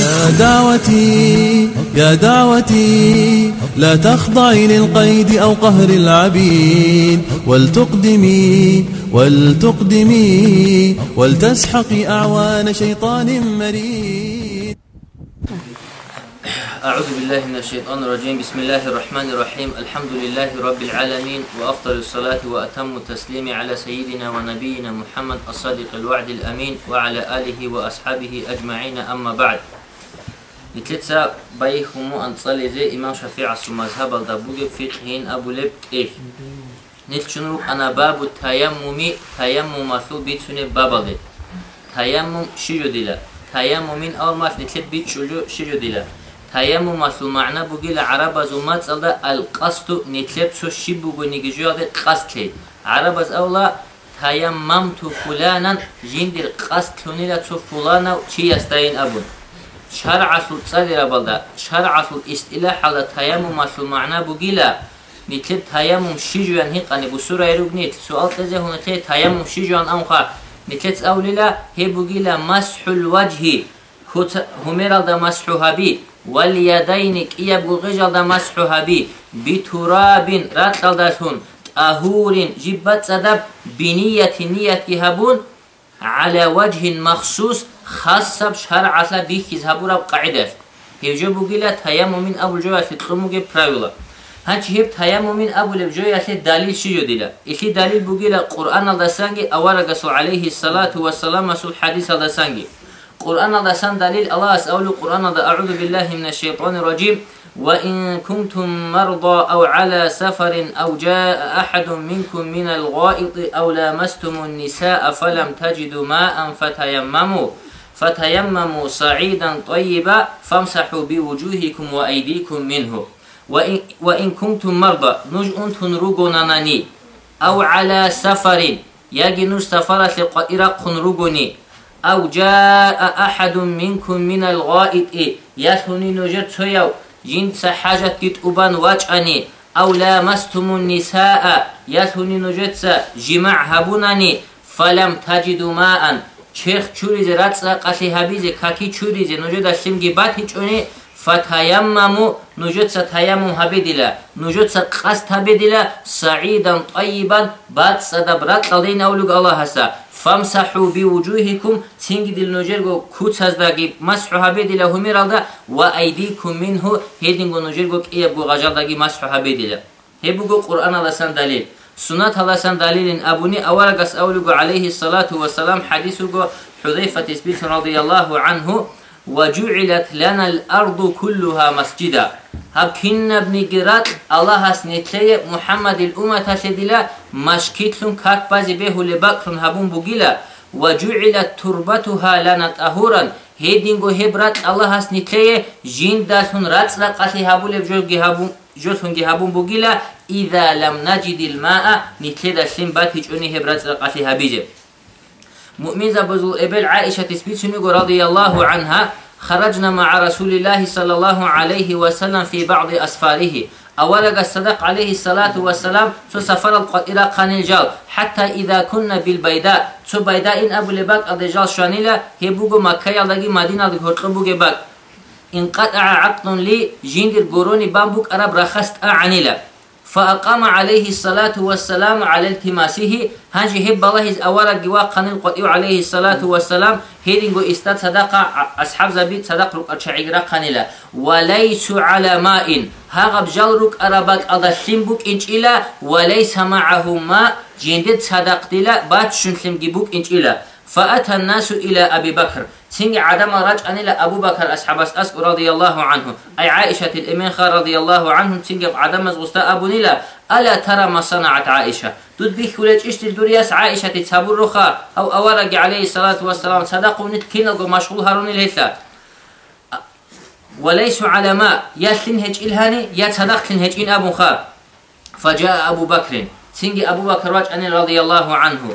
يا دعوتي يا دعوتي لا تخضعي للقيد أو قهر العبيد. ولتقدمي ولتقدمي ولتسحقي أعوان شيطان مريد. أعوذ بالله من الشيطان الرجيم. بسم الله الرحمن الرحيم. الحمد لله رب العالمين وأفضل الصلاة وأتم التسليم على سيدنا ونبينا محمد الصادق الوعد الأمين وعلى آله وأصحابه أجمعين. أما بعد Лицеца баихуму анцалезе имам шафиа су мазхабал да буге фикхин абулеп эх. Нилчунру анабабу таяммуми таяммумасу бицуне бабалет. Таяммум широ дила. Таяммумин алмас нилчет бичулю широ дила. Таяммумасу маъна бугила арабазу мацалда алқасту нилчет со шибугу нигижуаде қастле. Арабаз авла таяммамту фуланан жиндир қастлунила цу фулана чи ястаин абун шаръасул цадира балда шаръасул истилаҳ ала таяммумасул маъна бугила. Нитли таяммум шижуян хиқани бусурайруг нит. Суал тазехуна те таяммум шижуян амха нитлец авлила хебугила масҳул ваҷҳи хумералда масҳуҳаби ваlyadayни киябгулгежалда масҳуҳаби битурабин ратлалдашун аҳурин жиббацадаб бинияти ниятгиҳабун على وجه مخصوص خاصة بشرع لا بيك يذهبوا قاعدة هيجو بقيلة تيمم من أبو الجوية تطلمو برايولا هنچ هيب تيمم من أبو الجوية دليل شيو ديلا إخي دليل بقيلة قرآن الله سانجي أورغسو عليه الصلاة والسلام سو الحديث الله سانجي قرآن الله سان دليل الله أسأل قرآن الله أعوذ بالله من الشيطان الرجيم وإن كنتم مرضى أو على سفر أو جاء أحد منكم من الغائط أو لامستم النساء فلم تجدوا ماء فتيمموا فتيمموا صعيدا طيبا فامسحوا بوجوهكم وأيديكم منه. وإن, وإن كنتم مرضى نجء تنرغننني أو على سفر يجنوا سفر لقائرة قنرغني أو جاء أحد منكم من الغائط يثني نجر تيو جنس حاجة كتوبان واجعني أو لامستم النساء يثني نجر جمع هبونني فلم تجدوا ماء چرخ چوریزه راتسا قلی هبیزه کاکی چوریزه نوجد اشتیم گیبات هیچ اونی فتیممو نوجد سا تیمم هبیدیلا نوجد سا قصد هبیدیلا سعیدا طیبا بعد صدبرات لدین اولوگ الله هسا فامسحوا بوجوهكم تينجي دل نجرغو كوت هزداغي مسحوا هبيدلا هميرالدا وايديكم منه هيدينغو نجرغو كيه بو غجالداغي مسحوا هبيدلا هبوغو قران الله دليل سنت الله دليل ابوني اورغس اولغو عليه الصلاه والسلام حديثغو حذيفه تثبيت رضي الله عنه وجعلت لنا الأرض كلها مسجدا هبكن ابن جرات الله سنتي محمد الأمة شدلا مشكتلن كاك بازي به لبكرن هبون بوغيلا وجعلت تربتها لنا طهورا هيدينغو هبرات الله سنتي جين داسون راتلا قتي هبول بجوغي هبون جوتون جي هبون بوغيلا إذا لم نجد الماء نتلي داسين بات هجوني هبرات قتي هبيجي Mu'min ابل عائشة تسبيت تثبت رضي الله عنها خرجنا مع رسول الله صلى الله عليه وسلم في بعض أسفاره. اولا الصدق عليه الصلاة والسلام سسفر إلى قنجال حتى إذا كنا بالبيداء سو بيداء أبو لباك أدجال شانيلا هبوغو مكة يلغي مدينة لغطلبوغ باك. انقطع عقد لي جندر قروني بامبوك أرب رخصت عنيله فأقام عليه الصلاة والسلام على التماسه. هنجي هب الله أورا جوا قنل قطيو عليه الصلاة والسلام. هيدنجو إستاد صدقة أصحاب زبيد صدق رك أشعيرا قنلا وليس على ماء. هغب جلرك أربك أضشم بك إنش إلا. وليس معه ماء. جندد صدق دلا بات شنسلم جبوك إنش إلا. فأتى الناس إلى أبي بكر. سنگ عدم رجع إلى أبو بكر أصحاب أسق رضي الله عنه. أي عائشة الإمين رضي الله عنه سنگ عدم غستا أبو نيلا ألا ترى ما صنعت عائشة؟ تود بيك ولج إشت الدرياس عائشة تتسابر رخا. أو أورق عليه الصلاة والسلام صدقوا نتكين مشغول هارون الهثلا وليس على ما. يسلن هج إلهاني يتصدق هج إن أبو خار فجاء أبو بكر. سنگ أبو بكر رجع رضي الله عنه.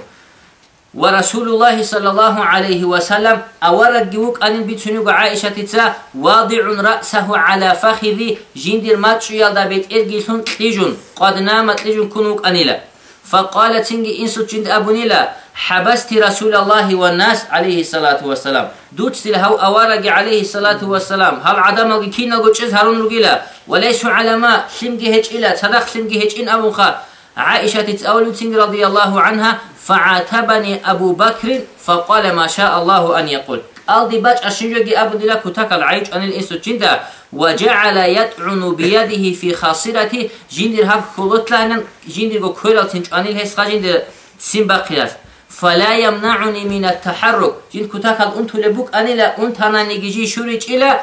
ورسول الله صلى الله عليه وسلم أورد جوك أن بتنوج عائشة تسا واضع رأسه على فخذي جند الماتش يلا بيت إرجيسون تيجون. قد نامت تيجون كنوك أنيلا. فقالت إنجي إنسو جند أبو نيلا حبست رسول الله والناس عليه الصلاة والسلام. دوت سيل هاو أوارج عليه الصلاة والسلام. هل عدم كينا قد هارون رجلا وليس على ما علماء سمجهج إلا تدخ سمجهج إن أبو خا عائشة تتأول تنج رضي الله عنها فعاتبني أبو بكر؟ فقال ما شاء الله أن يقول. ألدي باج أشنجوغي أبو دلا كتاك العيج أن الإنسو جندا وجعل يدعن بيده في خاصرته جندر هاب كولوت لهنا جندر غو كولوت تنج أن الهسخة جندر سنبا قلال فلا يمنعني من التحرك. جند كتاك الأنتو لبوك أن لا أنتنا نجي شوريج إلى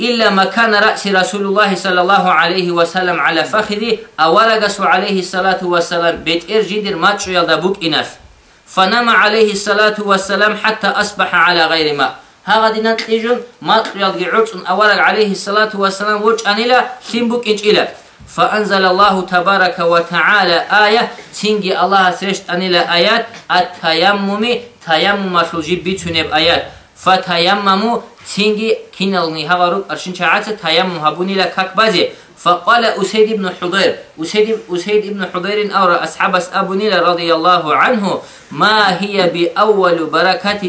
إلا مكان رأس رسول الله صلى الله عليه وسلم على فخذي أورقس عليه الصلاة والسلام. بيت إرجدر ما تشيل دبوك إناس فنام عليه الصلاة والسلام حتى أصبح على غير ماء هذا دينا تليجون ما تشيل جعوت أورق عليه الصلاة والسلام وجه أنا لا ثمبوك إنش إلى فأنزل الله تبارك وتعالى آية تنجي الله سرشت أنيلا آيات التيمم تيمم شوجي بيتونيب آيات. فتيمموا تنجي كينالني هغارو أرشن شعات تيمم هبوني لكاك بازي. فقال أسيد بن حضير أسيد, أسيد بن حضير أورى أصحاب أبو نيل رضي الله عنه ما هي بأول بركات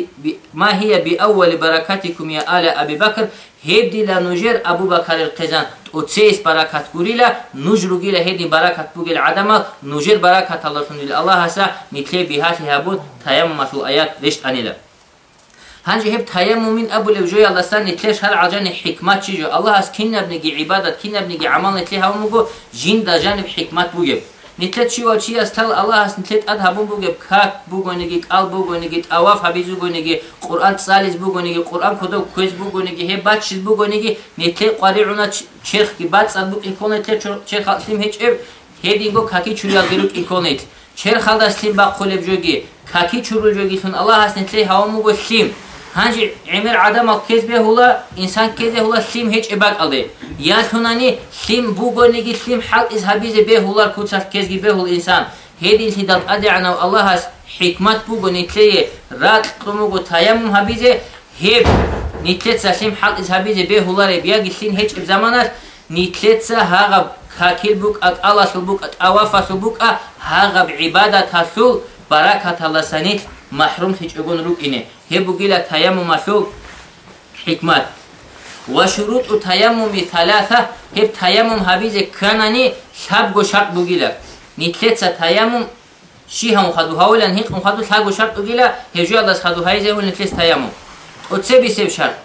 ما هي بأول بركاتكم يا آل أبي بكر؟ هبدي لنجر أبو بكر القزان. تسيس بركات قريلا نجر قيل هدي بركات بقل عدم نجر بركات الله الله هسا نتلي هبود تيمم الآيات ليش أنيلا ҳанҷи ҳеб таяммумин абу левҷои алласан нетлеш ҳар аҷани ҳикмат чиҷо аллоҳ аз ки набниги ибадат ки набниги амал нетли ҳавамуго жин дар ҷаниб ҳикмат бугеб нитлет чи ва чи аст тал аллоҳ аст нитлет ад ҳабун бугеб как бугониги қал бугониги таваф ҳабизу гониги қуръан цалис бугониги қуръан кодо кӯз бугониги ҳе бад чиз бугониги нетле қариуна черхки бад сад бук инкон нетле черхалтим ҳеч эб ҳединго каки чурялгирук инкон нетл черхалдастим ба қулебҷоги каки чурулҷогитун аллоҳ аст нетле ҳанҷи эмир адама кез беҳула инсан кезе ҳула сим ҳеҷ эбак алде. Ялтунани сим бугониги сим ҳал из ҳабизе беҳулар куцас кезги беҳул инсан. Ҳедин сидал адианав аллоҳ ас ҳикмат буго нитлее рад қумуго таяммум ҳабизе ҳеб нитлетса сим ҳал из ҳабизе беҳуларе бияги син ҳеҷ эб заманас нитлетса ҳағаб какил бук ак аласул бук ак авафасул бук а ҳағаб ибадат ҳасул баракаталасанит маҳрум хичъугун рук ине. Ҳебугила таяммумашу ҳикмат. Ва шуруту таяммуми талата ҳеб таяммум ҳабизе канани сабгу шарт бугила нитлеца таяммум шиҳаму хаду ҳавлан ҳиқму хаду сабгу шарт бугила ҳежуалас хаду ҳайзеҳул нитлес таяммум оце бисеб шарт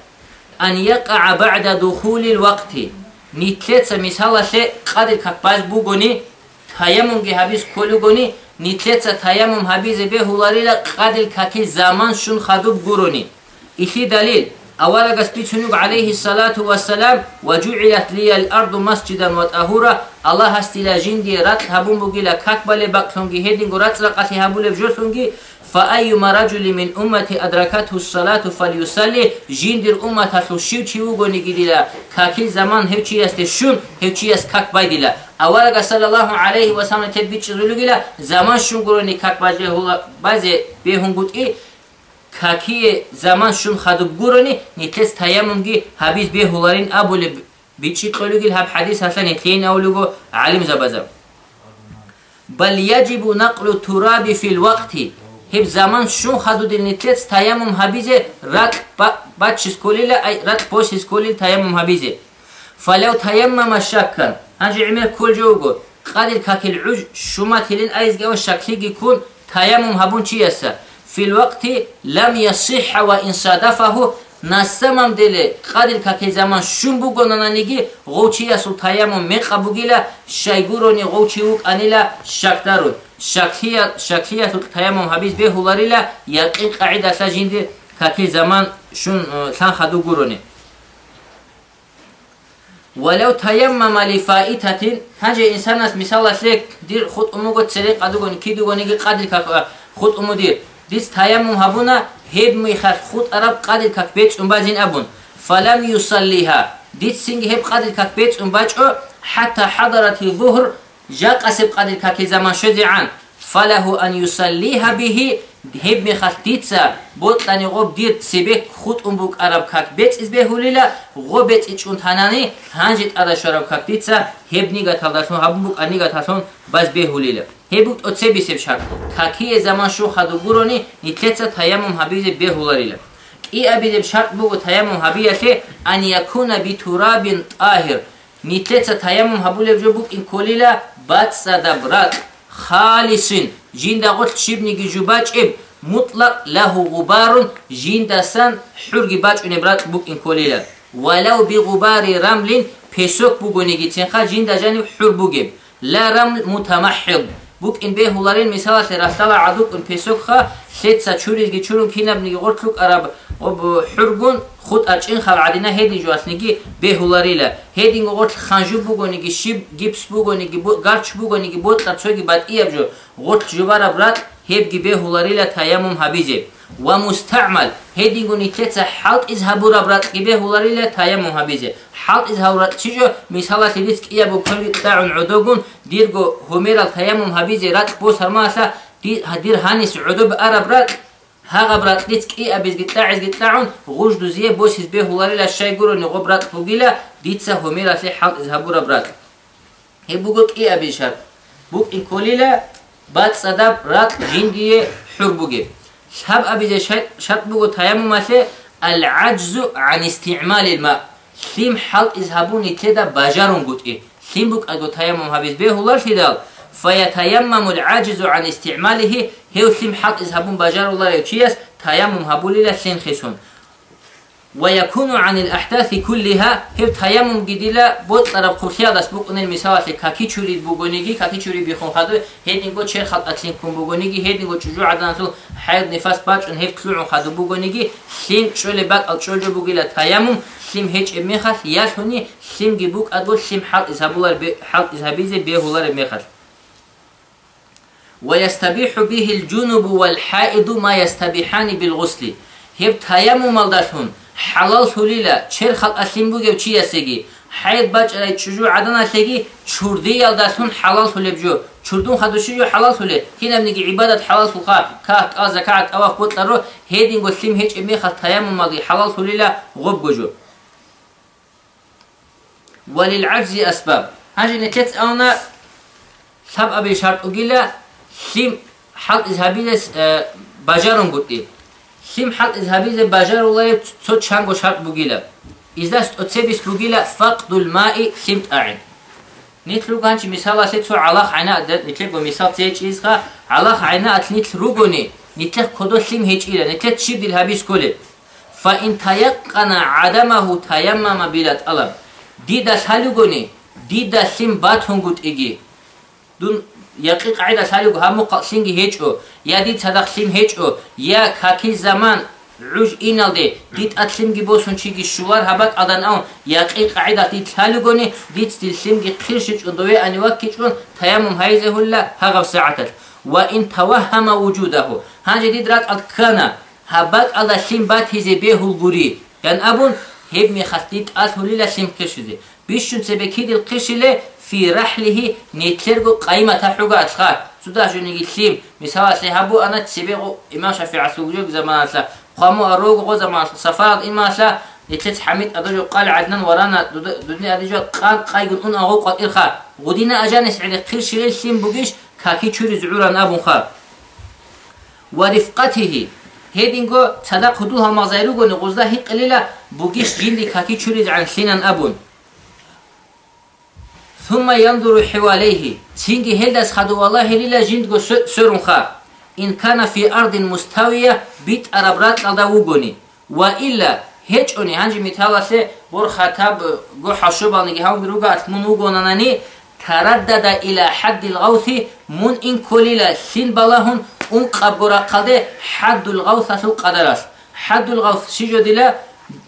ан яқаа баъда духули лвақти нитлеца мисаласе қадр какбаз бугони таяммумги ҳабиз кулугони нитлеца таяммум ҳабизе беҳуларила қадил каки заман шун хадуб гуруни ихи далил аварагас пичунуг алайҳи салату вассалам ва ҷуилат лия ларду масҷидан ва таҳура аллаҳ ҳастила жинди рат ҳабун бугила как бале бақсунги ҳедингу ратра қати ҳабулеб жӯсунги فأيما رجل من أمتي أدركته الصلاة فليصلي جندر أمتا شو چيو گوني گديلا كاكي زمان هيو چي است شون هيو چي است كاك بايديلا أولا صلى الله عليه وسلم تدبي چزولو گيلا زمان شون گروني كاك باجي هولا بازي بيهون گوت إيه كاكي زمان شون خدوب گروني نتلس تيامم گي حبيز بيهولارين أبول بيچي قلو گيل هب حديث حسن نتلين أولوگو علم زبزم بل يجب نقل التراب في الوقت ҳиб заман шун хадудилнитлец таяммум ҳабизе рат бад чизколила рат пос чизколил таяммум ҳабизе. Фалав таяммама шаккан ҳанҷи имер кулҷоуго қадир какил уж шума тилин айзгава шаклиги кун таяммум ҳабун чи аста? Филвақти лам ясиҳа ва инсадафаҳу насамам деле қадир каки заман шун бугонананиги ғовчи асу таяммум меқа бугила шайгурони ғовчи ук анила шактарун. Шаклияту таяммум ҳабис беҳуларила яқин қаъидаса жинди каки заман шун сан хаду гурони валав таяммама лифаитатин ҳанҷа инсан аст мисал аслек дир худ умуго цере қадугони ки дугониги қадри как худ уму ديس تيمم هبونا هيد مي خود أرب قد الككبيت أمبازين أبون فلم يصليها ديس سنجي هيب قد الككبيت أو حتى حضرت الظهر جاء قسب قد الككي زمان شدعان فله أن يصليها به мехал дица ботани ғоб дир себек худ ун бук араб как бецъиз беҳулила ғо бецъи чун танани ҳанҷит ада шараб как дица ҳеб нига талдашон ҳабун бук анига талшон баз беҳулила. ҳеб бук оце бисеб шар какие заман шу хадугурони нитлеца таямум ҳабизе беҳуларила ки абизеб шарт бугу таямум ҳабияше ан якуна битурабин таҳир нитлеца таямум ҳабулеб ҷо бук ин колила бад халисин. Жиндағот чибниги жубачиб мутлақ лаҳу ғубарун. Жиндасан ҳурги бачунебрат бук ин колила валав би ғубари рамлин. Песок бугониги цинха жиндажани ҳур бугеб ла рамл мутамаҳҳид бук ин беҳуларин мисаласе рафтала адук ин песокха сетса чуризги чурун кинабниги ғортлук араб ҳургун худ ачин халъадина ҳедин жуасниги беҳуларила ҳедин ғотл ханжу бугониги шиб гипс бугониги гарч бугониги ботла цоги бадъиябжо ғотл жубара брат هيبقي به هولاريلا تيمم هبيجي ومستعمل هيدينغون يتلتسا حلق إزهبورا براتقي به هولاريلا تيمم هبيجي حلق إزهورا تشجو مثالا تدسك إيا بكل تاعون عدوغون ديرغو هميرا تيمم هبيجي راتق بوس هرماسا دير هانيس عدوب أرب راتق ჰაღა ბრატლიც კი აბის გიტაის გიტაუნ ღუშ დუზიე ბოსის ბე ჰულარილა შაიგურონი ღობრატ ფუგილა დიცა ჰომირასი ჰალ ზაბურა ბრატ ჰებუგო კი აბიშარ. ბუკ ინკოლილა بعد صدب رات جندي حربوغي شاب أبي شطبوغو تيمم مثل العجز عن استعمال الماء سيم حلق إذهبون تدا بجارون قطئي سيم بوك أدو تيمم هبيز بيه الله تدال فيتيمم العاجز عن استعماله هو سيم حلق إذهبون بجار الله يكيس تيمم هبول إلى سين خسهم ويكون عن الأحداث كلها. هب تيمم جديلا بوت طرف خلخيادس بقن المثال كاكي تشوري بوغونيجي كاكي تشوري بيخون خادو هيدينغو تشير خط أتلين كون بوغونيجي هيدينغو تشجو عدانسو حيض نفاس باتشن هيب تلوعون خادو بوغونيجي سليم شولي بات أو تشولجو بوغيلا تيمم. سليم هيج إميخال يالهوني سليم جيبوك أدو سليم حال إذهبولار بي حال إذهبيزي بيهولار إميخال ويستبيح به الجنب والحائض ما يستبيحان بالغسل. هيب تيمم الدرهم حلال سوليلا چر خلق اسلم بوگه چی اسگی حید بچ ای چجو عدن اسگی چوردی الدشون حلال سولب جو چوردون خدوشی جو حلال سوله هینم نگی عبادت حلال سوخا که از زکات اواف بوت رو هیدین گسلم هیچ امی خل تیمم الدی حلال سولیلا غب گجو وللعجز اسباب هاجي نكت انا سبب شرط اگيلا сим сим ҳал изҳабизе бажарулае цо чанго шарт бугила? Издаст оцебис бугила фақдул маи сим таъин нитлу ганчи мисал асе цо алах айна нитле го мисал це чизха алах айна ат нитл ругони нитле кодо сим ҳечира нитле чи дил ҳабис коле фа ин таяққана адамаҳу таяммама билат алам. Дида салугони дида сим батҳун гутиги. Дун яқи қаида салигу ҳаму синги ҳечӯ я дид садақсим ҳечӯ я каки заман уж иналде дид атлимги босун чиги шувар ҳабак адан аун яқи қаида дид салигони дид стилсимги қиршичун дове аниваккичун таямум ҳайзеҳулла ҳағав саатат ва ин таваҳҳама вуҷудаҳу ҳанҷа дид рак ал кана ҳабак ала сим бад ҳизе беҳулгурӣ ян абун ҳеб мехаст дид асҳулила сим қиршизе бишчун себекидил қиршиле фи раҳлиҳи нетлерго қаймата ҳуга атлха судашуниги лим мисала сеҳабу ана тсебеғо имам шафиасугуҷо заманатла қамо арого ғо заманатла сафарат имасла нетлец ҳамид адажо қал аднан варана дудни адижо қан қайгун ун аго қатирха гудина ажани сиди қир ширил лим бугиш каки чури зуран абунха ва рифқатиҳи ҳединго садақ ҳудул ҳамазайругони ғузда ҳи қилила бугиш ҷинди каки чури зан линан абун ثم ينظر حواليه تينجي هلدس خدو والله ليلا جندگو سرونخا إن كان في أرض مستوية بيت أربرات لدى وغوني وإلا هيچ أوني هنجي متالسي بور خطاب گو حشوبال نگي هم گروگا اتمون وغوناناني تردد إلى حد الغوث من إن كليلا سين بلاهن اون قبگورا قلده حد الغوث سو قدرس حد الغوث شجو ديلا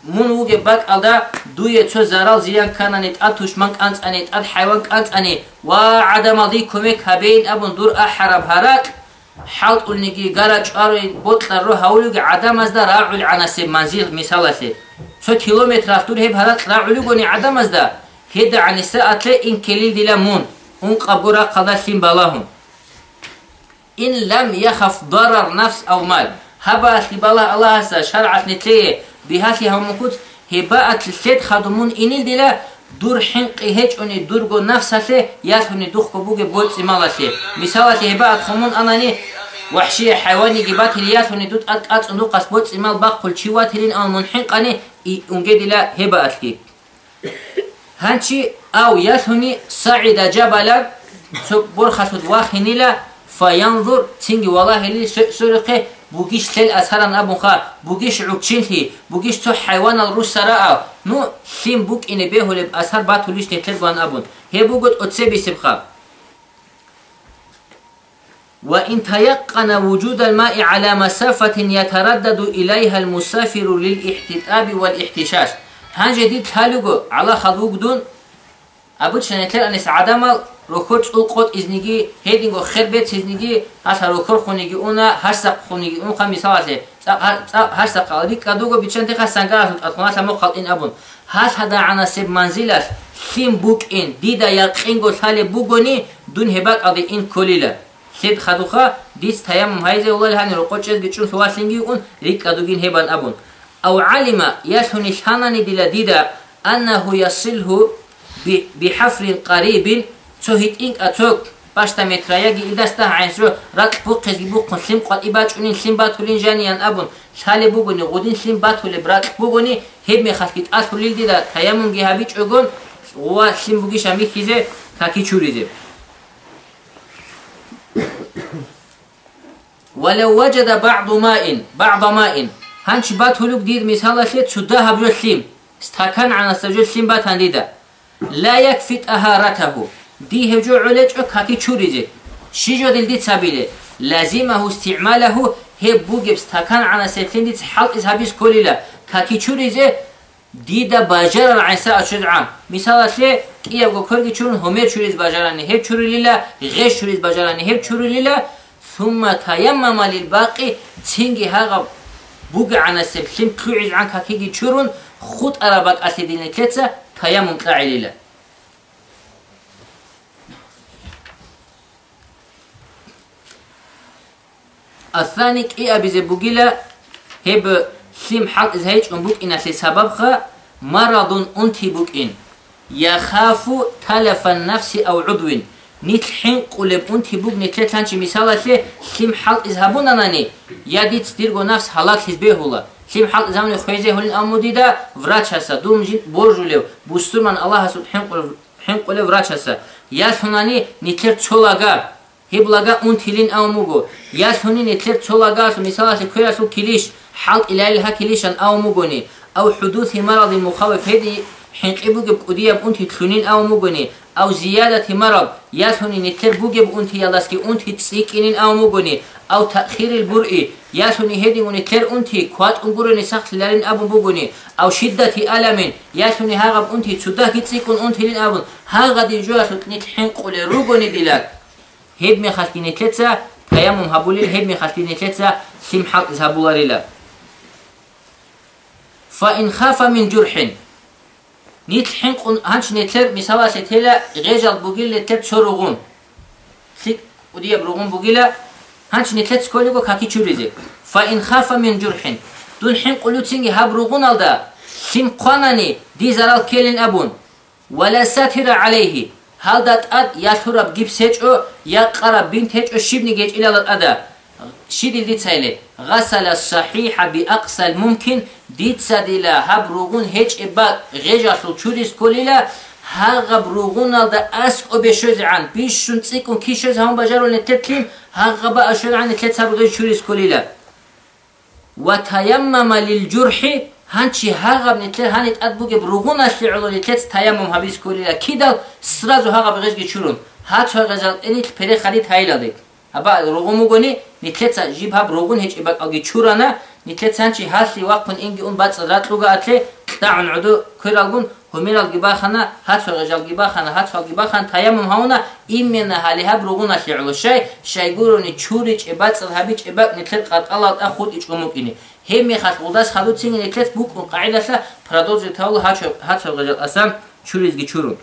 мун уге бак алда дуе цо зарал зиян кананет ад тушман канцанет ад хайван канцане ва адамалди кумек хабейн абун дур а хараб харак халт улниги гара чаруи ботлар ро ҳавлуги адам азда раъул анасе манзил мисаласе цо километр астур ҳеб харак раъулугони адам азда хеда аниса атле ин келил дила мун. Ун қабгура қалда сим балаҳун ин лам яхаф дарар нафс ав мал. Ҳабаат либалла аллаҳ аста шаръат нитлее биҳасли ҳамукут ҳибаат лет хадумун инил дила дур ҳинқи ҳеҷ уни дургу нафс асе ясуни духку буге боци мал асе мисалати ҳибаат хумун анани ваҳшия ҳайвони гибатил ясуни дуд ацун дуқас боци мал баққул чиватилин ан мунҳинқани унге дила ҳибаатки. Ҳанчи ав ясуни саида ҷабалан борхасуд вахинила фаянзур цинги بوغيش تل أسهران أبو خا بوغيش عكشلهي بوغيش تو حيوان الروس سراء نو سيم بوك إن بيهو لب أسهر باتو نتل بان أبون. هي بوغت أتسبي سبخا وإن تيقن وجود الماء على مسافة يتردد إليها المسافر للاحتتاب والاحتشاش. هان جديد هالوغو على خلوق دون. أبوت شنتلر أنس عدم рукур чул қот изниги хединго хербет сезниги аша рукур хуниги уна ҳашсақ хуниги ун қа мисалате ҳашсақ қалби кадуго бичанте қа сангарас атхона само қалин абун ҳашада анасеб манзилас хим бук ин дида яқинго сале бугони дун хебак ади ин колила хед хадуха дис таям хайзе улал ҳани рукур чезги чун суаслинги ун рик кадугин хебан абун ав алима яшҳуни шанани дила дида аннаҳу ясилҳу биҳафрин қарибин цоҳит ин ацок башта метраяги идаста айнсро рак бу қезги бу қунсим қат ибачунин сим батулин жаниян абун шали бугуни гудин сим батуле брак бугуни ҳеб мехаскит асулил дида таямун гиҳаби чӯгун ва сим бугиша михизе каки чуризе ولو وجد بعض ماء بعض ماء هانش بات هلوك ديد مثال شيء تسدها بجسيم استكان عن السجل سيم بات هنديدا لا يكفي طهارته دي هجو علج كاكي تشوريزي شجو دل دي تسابيلي لازمه استعماله هب بوجبس تكان عن سلتين دي تحلق إزهابيس كوليلا كاكي تشوريزي دي دا باجر العيساء شدعان مثالات لي كي يبقى كورجي تشورن همير تشوريز باجراني هب تشوريلا غير تشوريز باجراني هب تشوريلا ثم تيمم للباقي تنجي هاغب بوغ عن سلتين تلوعز عن كاكي تشورن خط أرابك أتدين كتسا تيمم قاعليلا الثاني كي أبي بوغيلا هب سيم حق زهيج أن بوك إن أسي سببها مرض أنتي بوك إن يخاف تلف النفس أو عضو نتحين قلب أنتي بوك نتلتان شي مثالا سي سيم حق إذهبون أناني يدي تستيرغو نفس حالات حزبه الله سيم حق زمن خويزه هلين أمودي دا وراج هسا دوم جين بورجو ليو بوسترمان الله سبحانه قلب حين قلب وراج هسا يا ثناني نتلت صلاغا هبلغا أنتلين أو مغو يا ثنين يتلر تولغا مثلا كويا سو كليش حلق إلى لها كليشان أو مغوني أو حدوث مرض مخاوف هدي حين قبوغ بقدية أنت تلونين أو مغوني أو زيادة مرض يا ثنين يتلر بوغ أنت يلاسكي أنت تسيكين أو مغوني أو تأخير البرء يا ثني هدي من تر أنت كوات أنقرني سخت لرين أبو بغوني أو شدة ألم يا ثني هاغب أنت تسودا كتسيكون أنت لين أبو هاغا دي جوا نتحين Hep mi halkinetletse tayamum habulir hep mi halkinetletse kim hak habularıyla. Fa in khafa min jurhin. Nithin kun hanç netler misavaset hele gejal bugille tet sorugun. Sik udiye brugun bugile hanç netlet skoligo kaki çürizi. Fa in khafa min jurhin. Dun hin kulutsingi habrugun alda. Kim qanani dizar al kelin abun. Ve la satira aleyhi сатира алайҳи ҳалдат ад ялтураб гипсеҷо яққара бинтеҷо шибни геҷилалат ада. Шидил дицайле ғасала саҳиҳа биақсал мумкин дитсадила ҳаб руғун ҳеҷ эба ғежашлу чурис кулила ҳағаб руғуналда аск обешозан бишшун цикун кишоз ҳамон бажарол нететлим ҳағаба ашозан нетлетсабғи чурис кулила ва таяммама лилҷурҳи ҳанчи ҳағаб нетле ҳанит ад бугеб руғунашли ӯло нетлец таямум ҳабис курила кидал сразу ҳағаб ғезги чурун ҳатто ғезал энит пере халит ҳайладек аба руғун мугони нетлеца жиб ҳаб руғун ҳеч ибак алги чурана нетлец ҳанчи ҳасли вақтун инги ун бац ратлуга атле даъун уду кӯралгун ҳумирал гибахана ҳатто ғежал гибахана ҳатто гибахан таямум ҳауна имена ҳали ҳаб руғунашли ӯло шай шайгурони чури чебац ҳаби чебак нетлет қаталат а худ ичъумукини ҳем мехат удас хаду цинги неклес букун қаидаса продолжи таул ҳачо ғажал асан чуризги чурун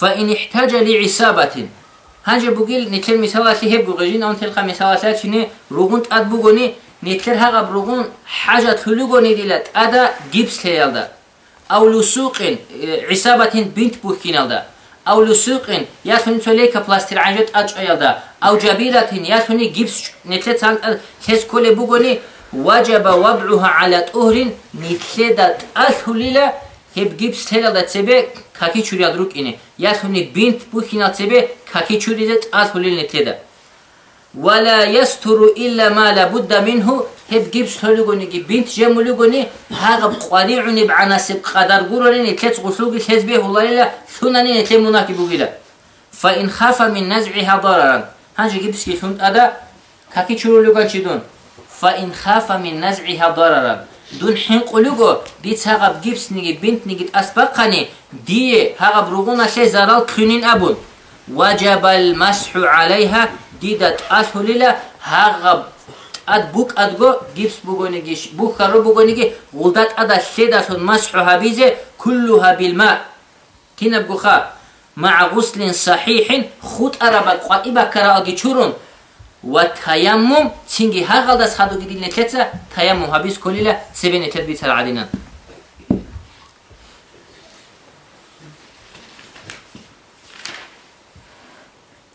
فإن احتاج لعصابة ҳанҷа бугил нетлер мисаласи ҳеб гуғежин он телха мисаласи чини руғун тад бугони нетлер ҳағаб руғун ҳаҷа тулугони дила тада гипс леялда ав лусуқин исабатин бинт бухкиналда أو لسوق يثني تليك بلاستر عجت أجعيدا أو جبيرة يثني جبس نتلت تس كل بوغني وجب وضعها على طهر نتلت أثليلا هب جبس تلدا تبه كاكي چوري أدروك إني يثني بنت بوكينا تبه كاكي چوري دت أثليل نتلدا ولا يستر إلا ما لابد منه тасулил нетледа вала ястуру илла ма лабудда минҳу ҳеб гипс толугониги бинт жемулугони ҳағаб қвариуни бъанасиб қадаргурони нетлец ғуслуги сезбе ҳулалила сунани нетле мунаки бугила фа ин хафа мин назъиҳа дараран ҳанҷа гипски сунт ада каки чурулуган чидун фа ин хафа мин назъиҳа дараран дун ҳинқулуго диц ҳағаб гипсниги бинтнигит асбаққани дие ҳағаб руғунасе зарал кунин абун ваҷаба лмасҳу алайҳа дида тъасҳулила ҳағаб ад бук адго гипс бугониги букаро бугониги ғулдат ада седатун масҳу ҳабизе куллуҳа билма. Кинаб гуха маъ ғуслин саҳиҳин худ арабат қваиба карааги чурун. Ва таяммум цинги ҳағалдас хадуги дилнетлеца таяммум ҳабис колила себенетлет бицаръадинан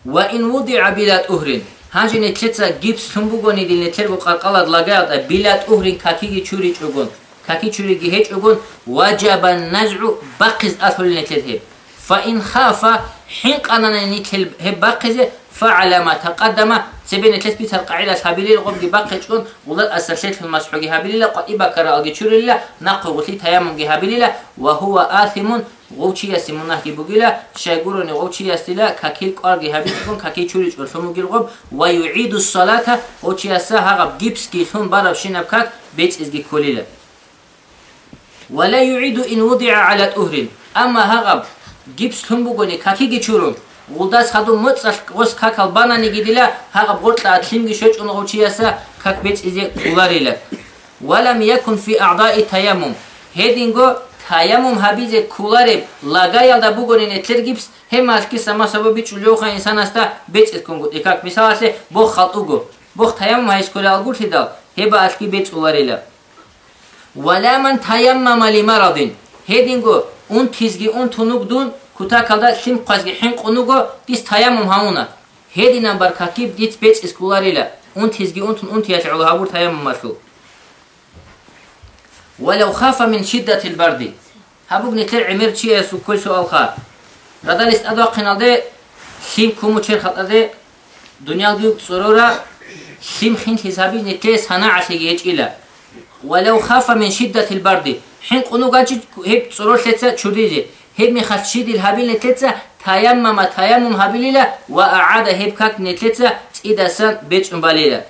ва ин вудиа билат уҳрин ჰანჯი ნეთლეცა გიფს თუმბუგონი დილნეთლერ გოყარყალად ლაგაატ ბილატ უჰრინ ქაკიგი ჩური ჭუგონ ქაკი ჩური გიჰე ჭუგონ ვაჯაბა ნაზუ ბაყიზ ათოლ ნეთლეთებ فإن خاف حين قنن نتل هبقز فعل ما تقدم سبين تلسبيت القاعدة هابيل الغب دي باقي شون ولد أسرشت في المسحوق هابيل قد إبكر ألقي شور الله نقو غسلت هيام هابيل وهو آثم ва аthимун ғовчияси мунаҳги бугила шайгурони ғовчиястила какил ƙарги ҳабиликун каки чури чур сумугил ғоб ва юиду солата ғовчияса ҳағаб гипски сун бараб шинаб как бецизги кулила вала юиду ин вудиа ала тухрин амма ҳағаб гипс тун бугони какиги чурун ғулдас хаду муцал ғос какал банани гидила ҳағаб ғуртла атлимги шӯчун ғовчияса как бецизи куларила валам якун фи аъдаи таяммум ҳединго таямум ҳабизе куларе лагаялда бугони нетлер гипс ҳемалки сама сабаби чулёха инсан аста бецес кунгут икак мисал асе бох халтуго бох таямум ҳайс куле алгуртидал ҳеба алки бец уларила вала ман таяммама лимарадин ҳединго он тизги он тунук дун кутакалда сим қазги ҳин қунуго дис таямум ҳамуна ҳединам бар какиб диц бецес куларила он тизги он тун он тиячулҳабур таямум машу ولو خاف من شدة البرد هبوك نتر عمر چي اسو كل سؤال خا ردالست ادوا قنالده سيم كومو چر خطاده دنيا ديو سرورا سيم خين حسابي نتر سنة عسيگي هيچ إلا ولو خاف من شدة البرد حين قنو غانچي هيب سرور لتسا چوديزي هيب مخات شد الهابيل نتلتسا تيمم تيمم هابيليلا وأعاد هيب كاك نتلتسا تيدسان بيت امباليلا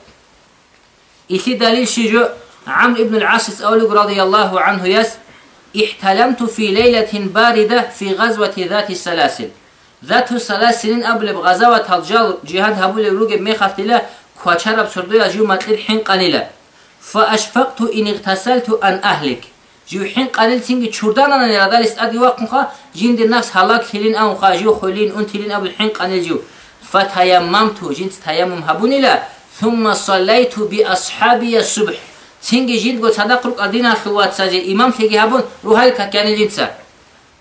إثي دليل شجو عمرو بن العاص أولق رضي الله عنه يس احتلمت في ليلة باردة في غزوة ذات السلاسل. ذات السلاسل قبل بغزوة الجال جهاد هبول روج ميخت له كواشرب سردو يجو متل حين قليلا فأشفقت إن اغتسلت أن أهلك. جو حين قليل تنجي شردان أنا نرادال استأدي وقمخا جند النفس هلاك هلين أو خاجو خلين أنتلين أبو الحين قليل جو فتيممت جنس تيمم هبوني ثم صليت بأصحابي الصبح. سنجي جيل قد صدق رك أدينا خوات ساجي إمام سيجي هبون روهاي كان جنسا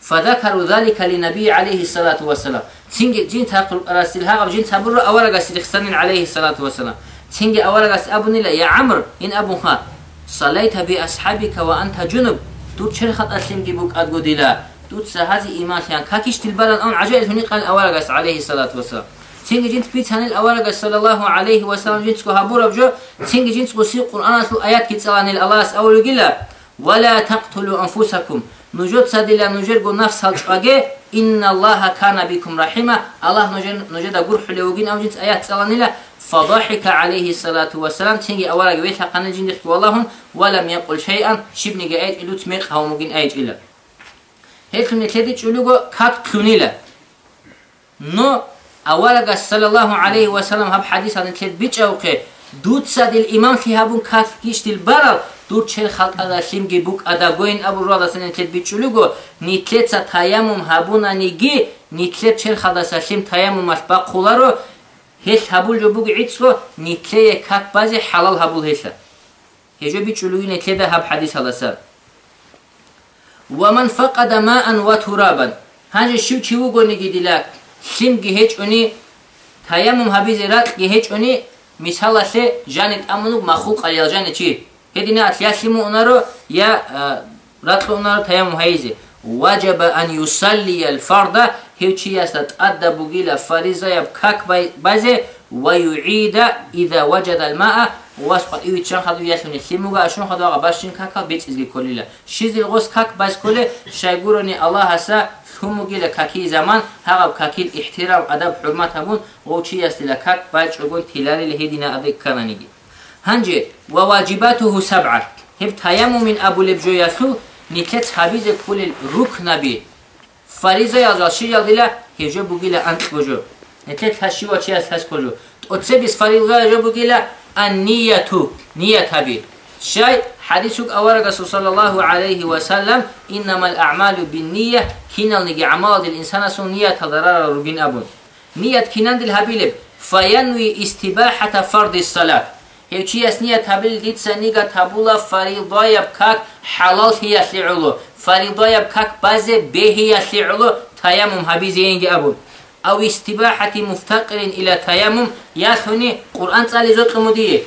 فذكروا ذلك لنبي عليه الصلاة والسلام سنجي جنت هق راسلها قب جنت رو أولا قاسي خسن عليه الصلاة والسلام سنجي أولا قاس أبون لا يا عمر إن أبو خان صليت بأصحابك وأنت جنب دوت شرخت أسلم جيبوك أدقو دلا دوت سهازي إيمان كاكيش تلبالان أون عجائز هني قال أولا قاس عليه الصلاة والسلام Çünki cinc bir çənil əvvələ sallallahu aleyhi və sələm cinc qoha burabcu, çünki cinc qosi Qur'an atıl ayət ki çəlanil Allah əvvələ gilə və la təqtulu anfusakum nujud sadilə nujir qo nafs halçqaqə inna allaha kana bikum rahima Allah nujir nujida gurhu lewgin av cinc ayət çəlanilə فضحك عليه الصلاة والسلام تنجي أولا قويت حقنا جندك والله ولم يقل شيئا شبني قايت إلو تميق هاو مقين أيج إلا هيك من تلاتي تشولوغو كات كونيلا نو أولغا صلى الله عليه وسلم هب حديث عن تلت بيچوكه دود سد الإمام خيابون كات كيشت البرل دور چل خلق أغاشيم جي بوك أداغوين أبو رالة سنة تلت بيچولوغو نتلت سا تايموم هبونا نيجي نتلت چل خلق أغاشيم تايموم أشبا قولارو هش هبول جو بوك عيدسو نتلت كات بازي حلال هبول هشا هجو بيچولوغي نتلت هب حديث هلسا ومن فقد ماء وترابا هاجي شو چيوغو نيجي دلاك Şimdi hiç onu tayammum habiz irat ki hiç onu misal ase janet amunu mahuk aliyal janet çi. Hedine atliyasimu onları ya ratlı onları tayammum hayizi. وجب أن يصلي الفرض هيوشي يستأدب إلى فريزة يبكاك بازي ويعيد إذا وجد الماء واسقط إيوه تشان خدو يسوني سيموغا أشون خدو أغا باشين كاكا بيت إزغي كوليلا شيز الغوز كاك باز كولي شايقوروني الله هسا чуму гила каки заман ҳагаб какил ихтирам адаб ҳурмат ҳамун о чи ястила как баъд чугун тилари лиҳидина адек кананиги ҳанҷе ва ваҷибатуҳу сабъа. Ҳиб таямму мин абулебҷоясу нике цҳабизе кулил рукнаби фариза язаши ялдила ҳеҷо бугила антбужу нике ташива чи яст ҳаскужу отсебис фариза ҳеҷо бугила аннияту ниятаби шай النية نية هبي شاي حديثك أورق صلى الله عليه وسلم إنما الأعمال بالنية كنا نجي عمال الإنسان سو نية ضرر رجين أبون نية كنا دل هبيلب فينوي استباحة فرض الصلاة هيوچي اس نية هبيل ديت سنيغا تابولا فريضة يبكاك حلال هي سلعلو فريضة يبكاك بازي به هي سلعلو تيمم هبي زينجي أبون أو استباحة مفتقر إلى تيمم يثني قرآن صالي زوت مديه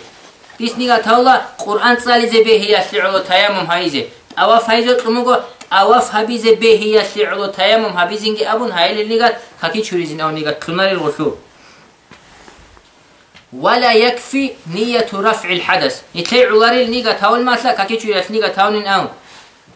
بسنيغا تولا قرآن صالي زي به يسلعو تيمم هايزي أو فايزوت مغو أو فابيز به يسلعو تيمم هابيزينجي أبون هايلي لغات كاكي چوريزين أو نغات كلناري الغشو ولا يكفي نية رفع الحدث نتلي علاري لنغات هاول ماسلا كاكي چوريز نغات هاولين أون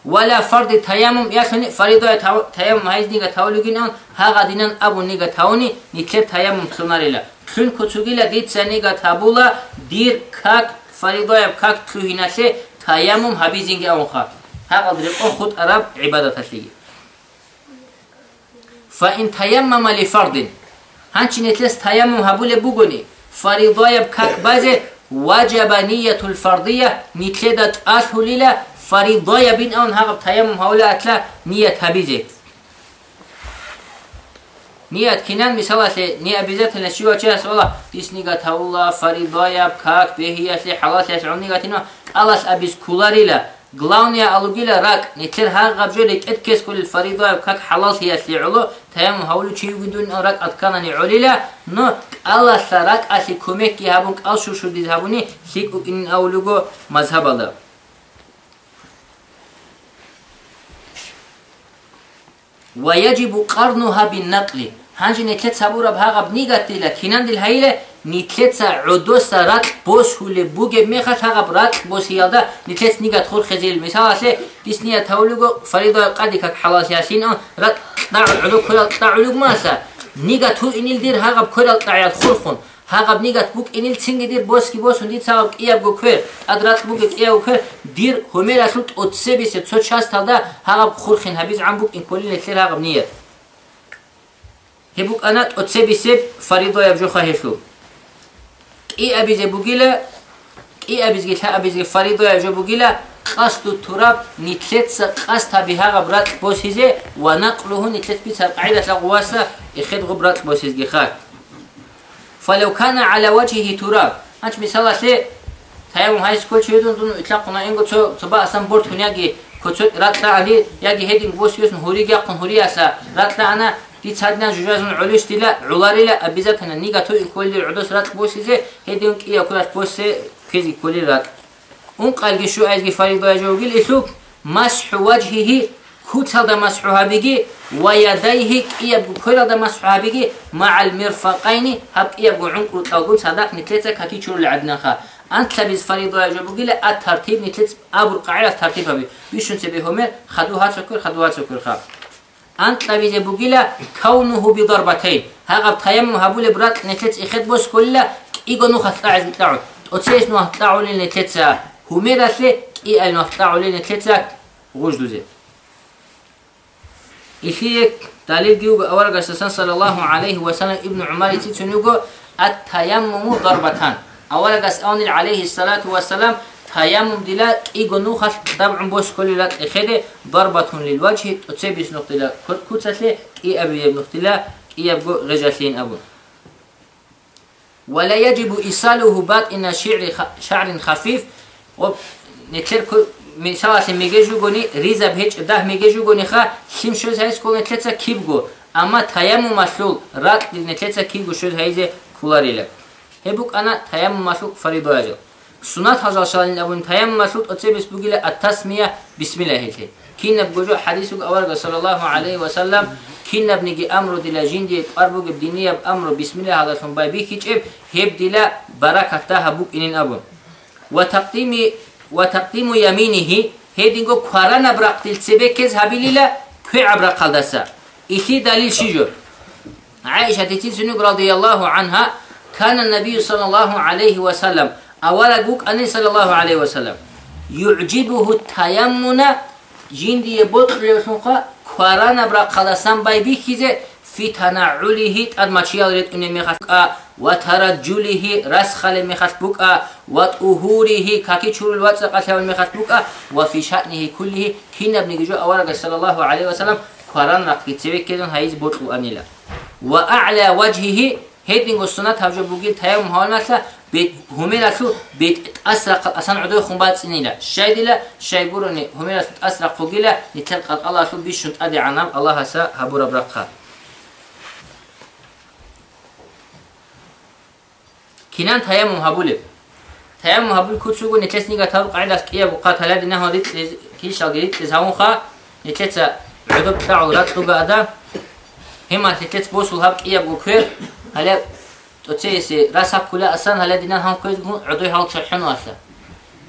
ولا فرض تيمم يعني فريضه تيمم هاي نيغا تاولوغين هاغا دينن ابو نيغا تاوني نيكل تيمم سوناريلا كل كوچوغيلا ديت سنيغا تابولا дир как фаридояв как туҳинаше таяммум ҳабизинги авонха ҳақадри он худ араб ибадаташлиги фаин таяммама лифардин ҳанчинетлес таяммум ҳабуле бугуни фаридояв как базе ваҷаба ниятул фардия нитледат аслу лила фаридоя бин авон ҳақаб таяммум ҳавла атла ният ҳабизе. هبيزة نية كنان مثلا نية بيزات نشيوة چهس والله ديس نيغة تاولا فريضة يب كاك بهي أسلي حلاس يسعون نيغة تنو ألاس أبيز كولاري لا главния алугила рак нитер ҳар ғабҷо лекет кес кули фаридоя как ҳалал хиясли улу таям ҳавлу чи гудун рак атканани улила но аласа рак аси кумек ки ҳабун ал шушуди ҳабуни сик ин авлуго мазҳабалда ويجب قرنها بالنقل hanji netlet sabura bhagab nigattila kinandil hayle nitletsa udosa rat bos hule buge mekhat hagab rat bos yalda nitlets nigat khur khizil misalatle disniya tawlugo farida qadikak halas yasin rat ta'ul uluk kural ta'uluk masa nigat hu inildir hagab kural ta'yat khurkhun ჰაღაბ ნიგათ ბუკ ინილ ცინგიდირ ბოსკი ბოსუნ დიცავ კიაბგო ქვე ადრათ ბუკ კიაბ ქვე დირ ჰომერასლ ტოცებისე ცოჩასთავდა ჰაღაბ ხურხინ ჰაბიზ ამ ბუკ ინკოლილ ეთლერ ჰაღაბ ნიერ. همير اسلوت اتسي بيسي تسو چاس تالدا هاغب خور خين هبيز عم بوك ان كولي نتلر هاغب نيت هبوك انا اتسي بيسي فريدو يبجو خاهشو اي ابيزي بوغيلا اي ابيزي تا ابيزي فريدو يبجو بوغيلا قصد التراب نتلت قصد بها غبرات بوسيزي ونقله نتلت بيسا قاعدة لغواسة يخد غبرات بوسيزي خاك فلو كان على وجهه تراب هانچ مثال سي تايم هاي سكول چيدون دون اطلاق قنا انگو چو صبا اسان بورت هنياگي كوچو رات لا علي ياگي هيدين بوسيوس هوري گا قن هوري اسا رات لا انا დი ცადნა ჟუჟაზუნ ულიშ დილა ულარილა აბიზაკნა ნიგათო იკოლი უდოს რატ ბოსიზე ჰედინ კია ქურაშ ბოსე ქიზი კოლი რატ un qalgi shu aizgi farido ajogil isuk mashu wajhihi ქუთალდა მასუჰაბიგი ვაიადაიჰი კიაბ ქურალდა მასუჰაბიგი მაალ მირფაყაინი ჰაბ კიაბ უუნკუ ტაგუნ სადაკ ნიტლეცა ქაკი ჩურლ ადნახა. ანთლაბის ფარიდო აჯობუგილე ათ თარტიბ ნიტლეც აბურ ყაილა თარტიბაბი ვიშუნცები ჰომერ ხადუჰაცოკურ ხადუჰაცოკურ ხა. أنت لبيزي بوغيلا كونه بضربتين. هاقب تخيمو هبول برات نتلتس إخد بوس كلا إيغو نوخ هتلاعز نتلاعو أتسيس نوخ هتلاعو لين نتلتسا هميرا ثلي إي أل نوخ هتلاعو لين نتلتسا دوزي. إخيك دليل جيوغ أورغ أساسان صلى الله عليه وسلم ابن عمر تيتسنيوغو التيمم ضربتان. أورغ أساني عليه الصلاة والسلام таяммум дила игону хас табъун бос коли лат эхеде барбатун лил ваҷҳи тоце бис нуқтила куцасле ки абиеб нуқтила ки ябго ғежаслин абу ولا يجب إيصاله باطن شعر شعر خفيف نتلر مثال میگه جو گونی ریزا بهچ ده میگه جو گونی خا خیم شوز هیز کول نتلر کیب گو اما تیمم مشلول رات نتلر کیب گو شوز هیز کولاری هبوك أنا تيمم مشروط فريض واجب سنت حضرت شالين ابو تيم مشروط اتسي بس بقول التسميه بسم الله هيك كنا بجو حديث اول صلى الله عليه وسلم كنا بنجي أمر دي جندي قربو بدينيه بامر بسم الله هذا حضرت باي بيكيج هب دلا بركه تهبوك ان ابو وتقديم وتقديم يمينه هيدingo قرن برقتل سبكز هبيليلا كي عبر قلدسا أخي دليل شجو عائشة تتين سنوك رضي الله عنها كان النبي صلى الله عليه وسلم أولا قوك أني صلى الله عليه وسلم. يعجبه التيمن. جندي بطل يسنقى كوارانا برا قلسان باي بيكيزي في تنعله تدمشيال ريت أني مخشبك وترجله رسخل مخشبك وطهوره كاكي چور الواتسق أتاول مخشبك وفي شأنه كله كين ابن جيجو أولا صلى الله عليه وسلم. كواران رقي تسويك كذن هايز بطل أنيلا وأعلى وجهه ჰედინგოსუნა თავჯობუგილ თაი მუჰალნასა ბეთ ჰუმერასუ ბეთ ტასრაკ ასან უდო ხუმბაწინილა შაიდილა შაიბურუნი ჰუმერასუ ტასრაკუგილა ნიტელ ყალყალასუ ბიშუტადი ანამ ალაჰასა ჰაბურაბრაკა кинан таяммум хабуле таяммум хабул куцугу нетлесни гатав қайдас кия буқатала дина ҳоди ки шагирид тезавун ха нетлеца удуб таурат тубада хима нетлец босул хаб кия буквер hələ çeyisi rəsəb kulə əsən hələ dinən ham köz bu uduy hal çəxən varsa.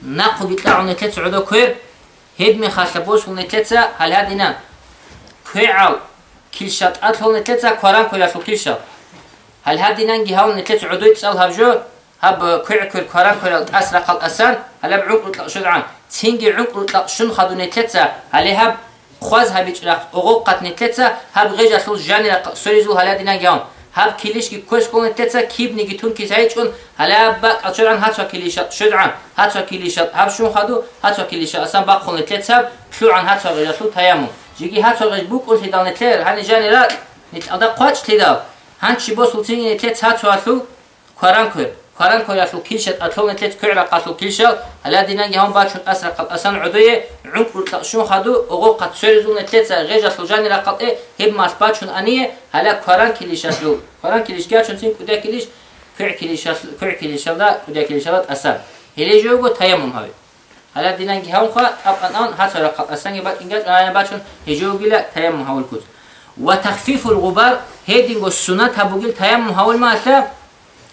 Nəqu bitlə onu keç udu köy hedmi xasə boş onu keçsə hələ dinən köy al kilşat atl onu keçsə qaran qoyaşı kilşat. Hələ dinən giha onu keç udu tsal habjo هب كعكر كران كران أسرق الأسان هل هب عقر طلق شدعان تنجي عقر طلق شن خدو نتلتسا هل هب خوز هب اجرق أغوقت نتلتسا هب غيجة سل جاني لق سوريزو هل دينا جاون هاب كيليش كي كويس كون تتسا كيب نيجي تون كي سايچون هلا با قچران هاتوا كيليش شدعان هاتوا كيليش هاب شون خدو هاتوا كيليش اصلا با خون تتسا كلو عن هاتوا غيرسو تيامو جيجي هاتوا غير بوك قلت دان تلر هاني جاني را نت ادا قاچ تيدا هان چي بو سلطين تت هاتوا سو كوران كور كوران كور ياسو كيلشت اطلون تت كعلا قاسو كيلشا هلا دينا هم باچون اسرا قل اصلا عدويه عنق شون خدو اوغو قد سرزون تت غيجا سلجاني را قل هب ماس باچون انيه هلا كوران كيليش اسلو كوران كيليش گاچون سين كودا كيليش كع كيليش كع كيليش لا كودا كيليش لا اصلا هلي جوغو تيمم هاوي هلا دينا هم خا طبعا ان حتى قل اصلا بعد انجاز انا باچون هجوغي لا تيمم هاول كوت وتخفيف الغبار هيدينغو السنه تبوغيل تيمم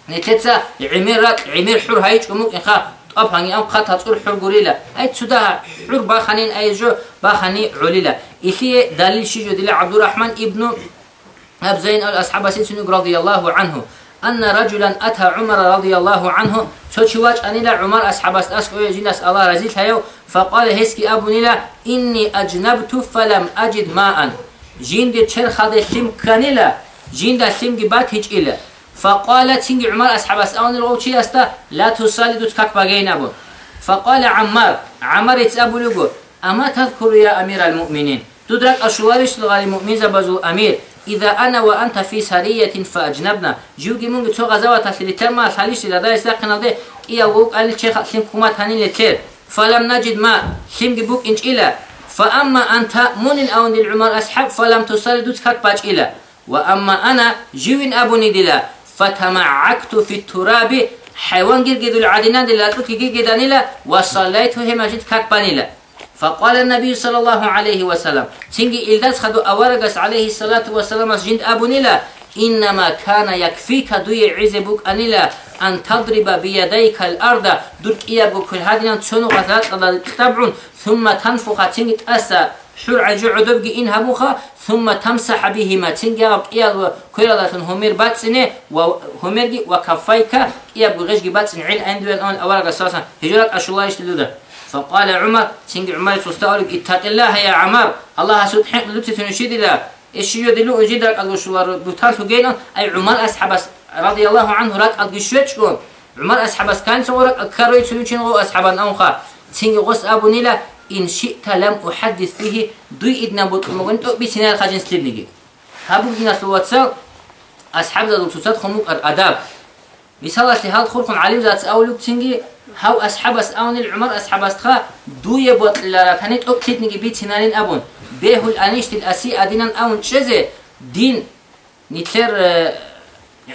ما اسلا نتلتسا عمير عمير حر هايج أمك إخا طب هني أم قط هتصور حر قريلا أي تسودا حر باخنين أي جو باخني عليلا إخي دليل شيء دليل عبد الرحمن إبن أب زين الأصحاب سنسنق رضي الله عنه. أن رجلا أتى عمر رضي الله عنه تشواج أنيلا عمر أصحاب أسكو جنس الله رزيل هيو فقال هسكي أبو نيلا إني أجنبت فلم أجد ماء. جند تشر خد خم كنيلا. جند خم جبات هيج إلا. فقال تنجي عمر أصحاب أسأون الغوشي أستا لا تصلي دوتكك بغين أبو فقال عمار عمر يتسأبو لغو أما تذكر يا أمير المؤمنين تدرك أشوارش لغالي المؤمن زبزو أمير إذا أنا وأنت في سرية فأجنبنا. جوجي مونغ تو غزاوة تسلي تما خليش لدا يستقنا دي إيا ووك ألي تشيخ سين كومات هنين لتير فلم نجد ما. سيم بوك إنش إلا فأما أنت من الأون العمر أصحاب فلم تصلي دوتكك باج إلا وأما أنا جوين أبو ندلا فتمعكت في التراب حيوان جرجد العدنان دلالتك جرجدان لا وصليت هم جد ككبان فقال النبي صلى الله عليه وسلم تنجي إلداس خدو أورغس عليه الصلاة والسلام جند أبو نلا إنما كان يكفيك دوي عزبك أنلا أن تضرب بيديك الأرض درك إيا بكل هذه تسونو غثات تبعون ثم تنفخ تنجي تأسى حر عجو عدوب إن هبوخا ثم تمسح بهما تنجاب إيال كيرالة همير باتسنة وهمير وكفايك إيال بغيش باتسن عين عندو الآن أولا قصاصا هجرات أشولايش تلودا فقال عمر تنجي عمر سستأولك اتق الله يا عمر. الله سبحانه لبس تنشيد الله الشيء دلو أجيدك الوشوار بطال تجينا أي عمر أصحاب رضي الله عنه رات الجشوت شكون عمر أصحاب أسكان سورك أكروي تلوشين غو أصحابا أنخا تنجي غص أبو نيلا إن شئت لم أحدث به دوي إدنا بوت مغن تو بسنار خاجن سليبنيجي هابو جينا سلواتسال أصحاب ذا تصاد خموك الأداب مثال أصلي هاد خوركم عليم ذات أولوك تنجي هاو أصحاب أسأون العمر أصحاب أستخا دوي بوت لراكانيت أكتد نجي بيت سنارين أبون. بيهو الأنيشت الأسي أدينا أون شزي دين نتلر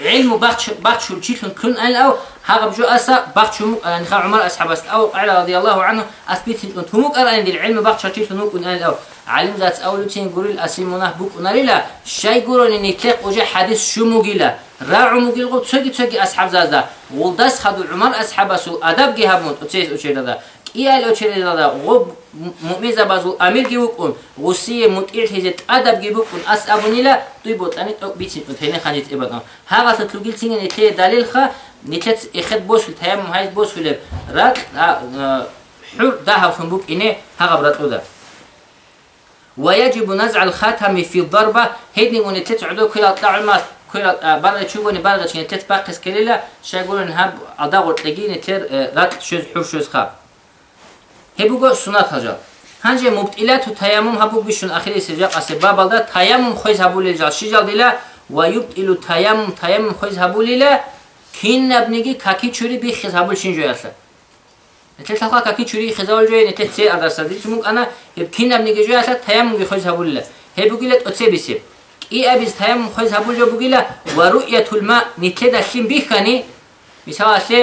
علم بخش بخش شيء كن أو هذا بجو أسا بخش يعني خا عمر أصحاب أست أو على رضي الله عنه أثبت أن تمك أرى أن العلم بخش شيء كن أو علم ذات أول تين قول الأسيم منه بوك نريلا شيء قولون إن يتلق وجه حديث شو مجيلا راعو مجيل قول تسوي تسوي أصحاب زازدا ولدس خدو عمر أصحاب سو أدب جهبون إيا لو تشري غب مؤمزة بازو أمير جيبوك أم غسية متئر هزت أدب جيبوك أم أس أبوني لا طيبو تانيت أو بيتين أم تهني خانيت إبقى هاغا تتلوغيل تيني نتلي دليل خا نتلت إخد بوش لتهيام مهايت بوش فيلب رات حر ده هفنبوك إني هاغا براتلو ده ويجب نزع الخاتم في الضربة هيدني ونتلت عدو كلا طلع الماس كل بعد تشوفوني بعد تشين تتبقى سكليلا شايقولون هب أداغو تلاقيني تلر رات شوز حر شوز خاب ჰებუგო სუნათაჯა ჰანჯე მუბტილა თუ თაიამუმ ჰაბუგიშუნ ახირის ეჯა ყასე ბაბალდა თაიამუმ ხოის ჰაბულილა შიჯალდილა ვაიუბტილუ თაიამუმ თაიამუმ ხოის ჰაბულილა ქინნაბნიგი ქაკიჩური ბი ხის ჰაბულშინ ჯოიასა ნეთელ თახა ქაკიჩური ხიზაულ ჯოი ნეთელ ცე ადარსადი ჩუმუკ ანა ებ ქინნაბნიგი ჯოიასა თაიამუმ ხოის ჰაბულილა ჰებუგილა ტოცებისი კი აბის თაიამუმ ხოის ჰაბულჯობუგილა ვარუიათულმა ნეთლედაშინ ბიხანი მისალაშე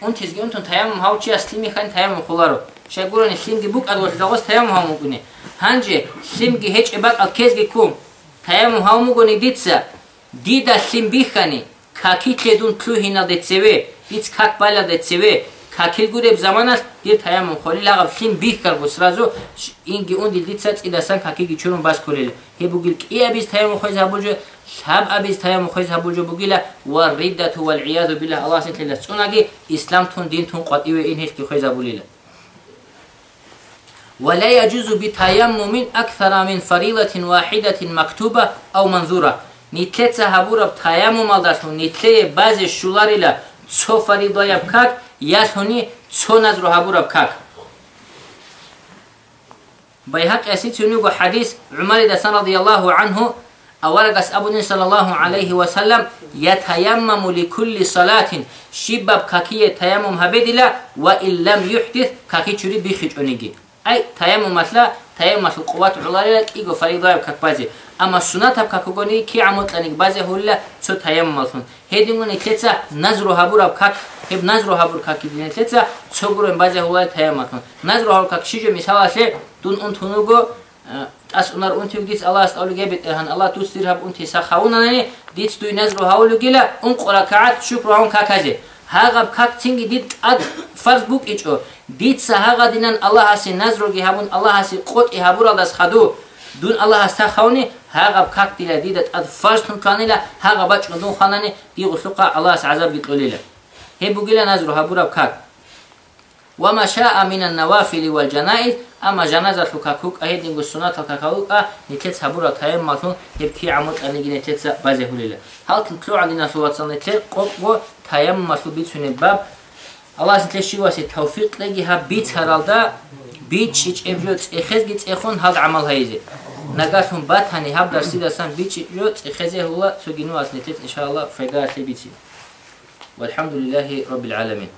он тезги онтон таяммум ҳав чи аст? Лими хани таяммум хуларо шагурани лимги бук адвослағос таяммум ҳав мугуни ҳанҷи лимги ҳеҷ ибак ал кезги кум. Таяммум ҳав мугуни дитса дида лим бихани каки тедун тлуҳина децеве диц как байла децеве какил гуреб заман аст дир таяммум холи лағаб лим бих карбу сразу инги он дил дица цидасан какиги чурун бас курили ҳебугил кия биз таяммум хои забуҷу шаб абиз таяммум хои забуҷу бугила ва риддату валъияду билlah аллоҳ син тила чунаги исламтун динтун қативе ин ҳеч ки хои забулила ولا يجوز بتيمم أكثر من فريضة واحدة مكتوبة أو منظورة نتلت هبورا تيمم الدرسون نتلت بعض الشولار إلى цо фаридояб как ясони цо назру хабураб как байҳақ яси чунугу ҳадис умари дасан радиаллаҳу анҳу аварагас абудин салаллаҳу алайҳи васалам ятаяммаму ликулли салатин шибаб какие таяммум ҳабедила ва ин лам юҳдис каки чури бихичониги ай таяммум масла таяммум масл қувват уларила киго фаридояб как базе ама сунатаб какугони ки амутланик базе ҳулла цо таяммум малсун ҳедингуни теца назру ҳабураб как ҳеб назру ҳабур какидине теца цо гурен базе ҳулла таяммум малсун назру ҳабур как шиҷо мисаласе дун ун тунуго ас унар ун тив диц аллаҳ аст авлиге битеҳан аллаҳ ту стир ҳаб ун тиса хавунанани диц туи назру ҳавлу гила ун қуракаат шукру ҳавун Hagab kak tingi dit ad farz buk icho. Ditsa haga dinan Allah hasi nazrogi habun Allah hasi qot i habura das khadu. Dun Allah hasta khawni hagab kak dila didat ad farz tun kanila haga bach dun khanani di gusluqa Allah hasi azab gitlulila. He bugila nazro habura kak. وما شاء من النوافل والجنائز اما جنازه لكاكوك اهد ان سنه لكاكوك نتلت هبورا كايم ماتون يبكي عمود اني نتلت بازهولله هل تطلع علينا في واتساب نتلت قوق tayammasu biçüne bab Allah sizle şu vasi tevfik legi ha biç heralda biç iç evlo çehez git ehon hal amal hayzi. Nagasun bat hani habdar sidasan biç evlo çehez ehula suginu asnetet inşallah fegasli biçi. Velhamdülillahi Rabbil alemin.